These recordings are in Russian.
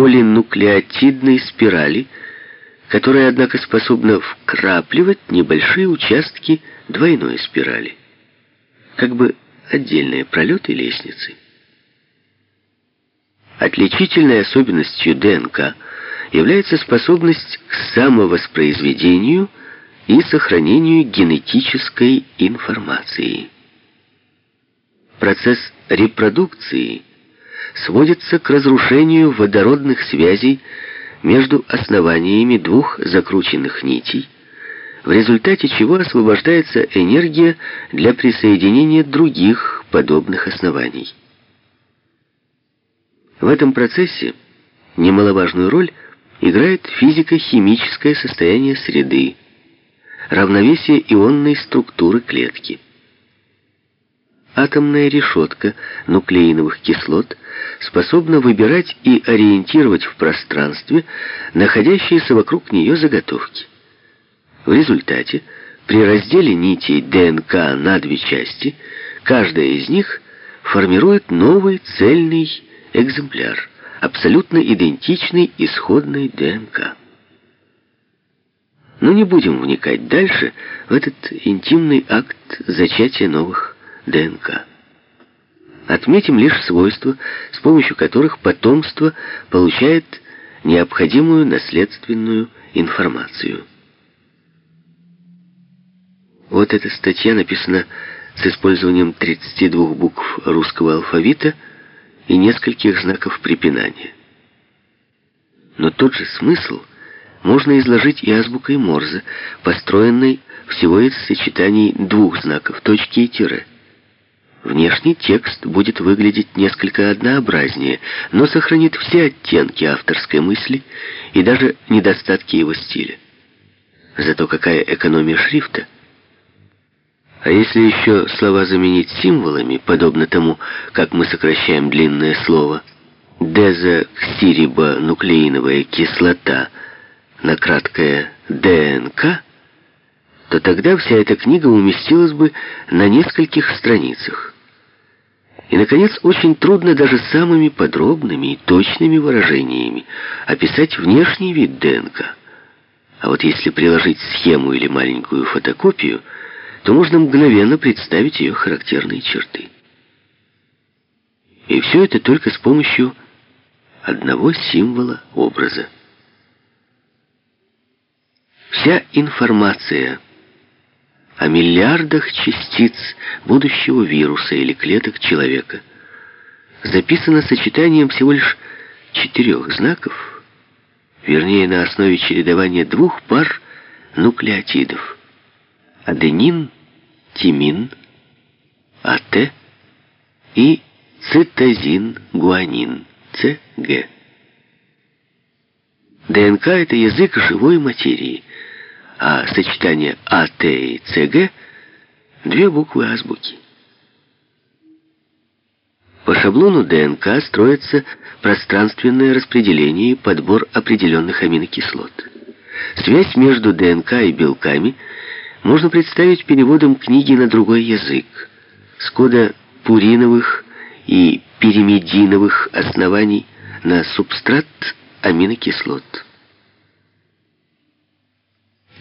полинуклеотидной спирали, которая, однако, способна вкрапливать небольшие участки двойной спирали, как бы отдельные пролеты лестницы. Отличительной особенностью ДНК является способность к самовоспроизведению и сохранению генетической информации. Процесс репродукции сводится к разрушению водородных связей между основаниями двух закрученных нитей, в результате чего освобождается энергия для присоединения других подобных оснований. В этом процессе немаловажную роль играет физико-химическое состояние среды, равновесие ионной структуры клетки. Атомная решетка нуклеиновых кислот способна выбирать и ориентировать в пространстве находящиеся вокруг нее заготовки. В результате, при разделе нитей ДНК на две части, каждая из них формирует новый цельный экземпляр, абсолютно идентичный исходной ДНК. Но не будем вникать дальше в этот интимный акт зачатия новых ДНК. Отметим лишь свойства, с помощью которых потомство получает необходимую наследственную информацию. Вот эта статья написана с использованием 32 букв русского алфавита и нескольких знаков препинания. Но тот же смысл можно изложить и азбукой Морзе, построенной всего из сочетаний двух знаков, точки и тире. Внешний текст будет выглядеть несколько однообразнее, но сохранит все оттенки авторской мысли и даже недостатки его стиля. Зато какая экономия шрифта! А если еще слова заменить символами, подобно тому, как мы сокращаем длинное слово дезоксирибонуклеиновая кислота на краткое ДНК, то тогда вся эта книга уместилась бы на нескольких страницах. И, наконец, очень трудно даже самыми подробными и точными выражениями описать внешний вид ДНК. А вот если приложить схему или маленькую фотокопию, то можно мгновенно представить ее характерные черты. И все это только с помощью одного символа образа. Вся информация – о миллиардах частиц будущего вируса или клеток человека, записано сочетанием всего лишь четырех знаков, вернее, на основе чередования двух пар нуклеотидов. Аденин, тимин, АТ и цитозин-гуанин, ЦГ. ДНК – это язык живой материи – а сочетание АТ и ЦГ — две буквы азбуки. По шаблону ДНК строится пространственное распределение и подбор определенных аминокислот. Связь между ДНК и белками можно представить переводом книги на другой язык, с кода пуриновых и пиримидиновых оснований на субстрат аминокислот.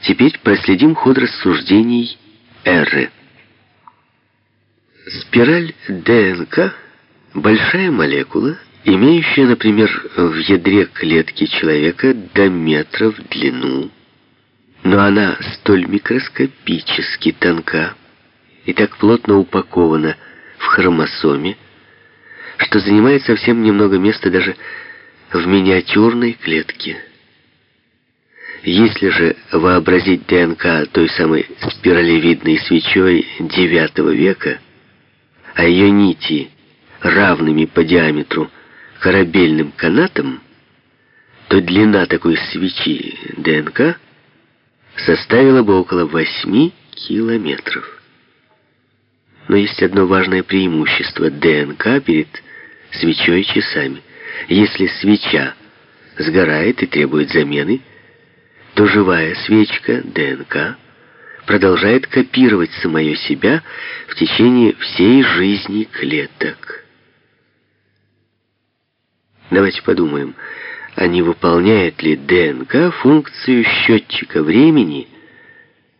Теперь проследим ход рассуждений Эры. Спираль ДНК – большая молекула, имеющая, например, в ядре клетки человека до метра в длину, но она столь микроскопически тонка и так плотно упакована в хромосоме, что занимает совсем немного места даже в миниатюрной клетке. Если же вообразить ДНК той самой спиралевидной свечой IX века, а ее нити равными по диаметру корабельным канатам, то длина такой свечи ДНК составила бы около 8 километров. Но есть одно важное преимущество ДНК перед свечой часами. Если свеча сгорает и требует замены, то живая свечка ДНК продолжает копировать самое себя в течение всей жизни клеток. Давайте подумаем, а не выполняет ли ДНК функцию счетчика времени –